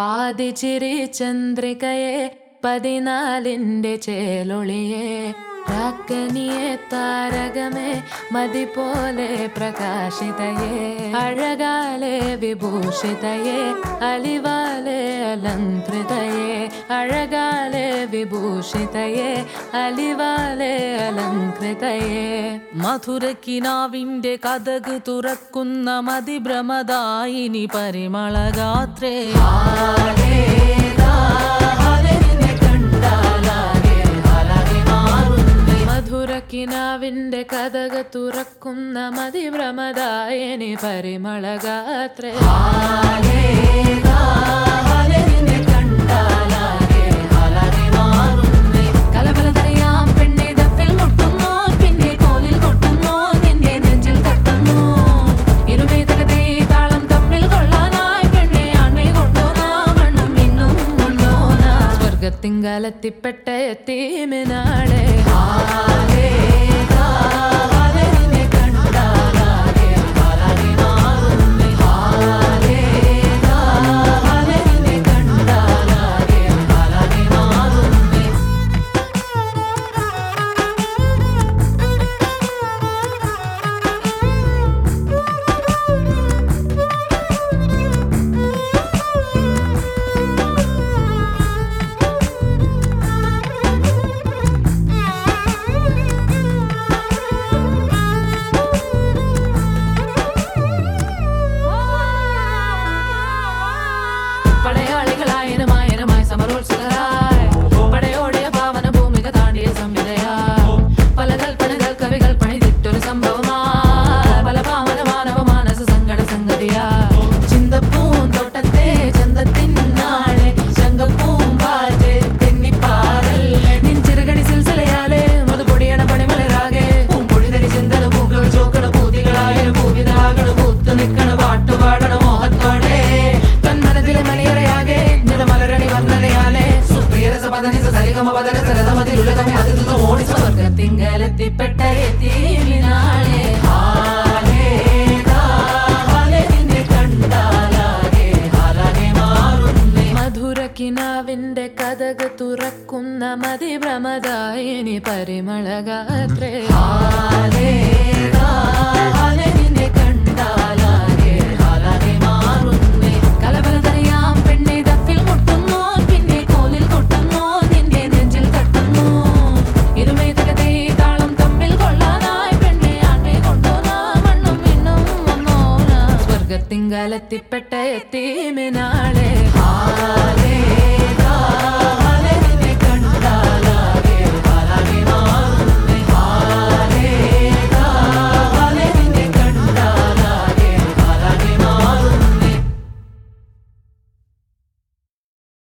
പാതിച്ചിരി ചന്ദ്രികയെ പതിനാലിന്റെ ചേലൊളിയെ. കാക്കനിയെ താരകമേ മതി പോലെ പ്രകാശിതയെ. അഴകാലെ വിഭൂഷിതയെ അലിവാലെ അലങ്കൃതയെ അഴകാലെ വിഭൂഷിതയെ അലിവാലെ അലങ്കൃതയെ. മധുരക്കിനാവിന്റെ കഥക് തുറക്കുന്ന മതിഭ്രമദായിനി പരിമളഗാത്രേ. ിനാവിന്റെ കഥക തുറക്കുന്ന മതിഭ്രമദായനി പരിമളഗാത്രേ. തിങ്കളത്തിപ്പെട്ട എത്തീമിനാളെ ആലേ pareja സരിഗമ പദന സരതമതിലുലകമേ അതിർന്നു ഓടി തുറക്കുന്ന മതിഭ്രമദായിനി പരിമളഗാത്രേ. വെങ്കലത്തിപ്പെട്ട എത്തീമിനാളെ. ആലേ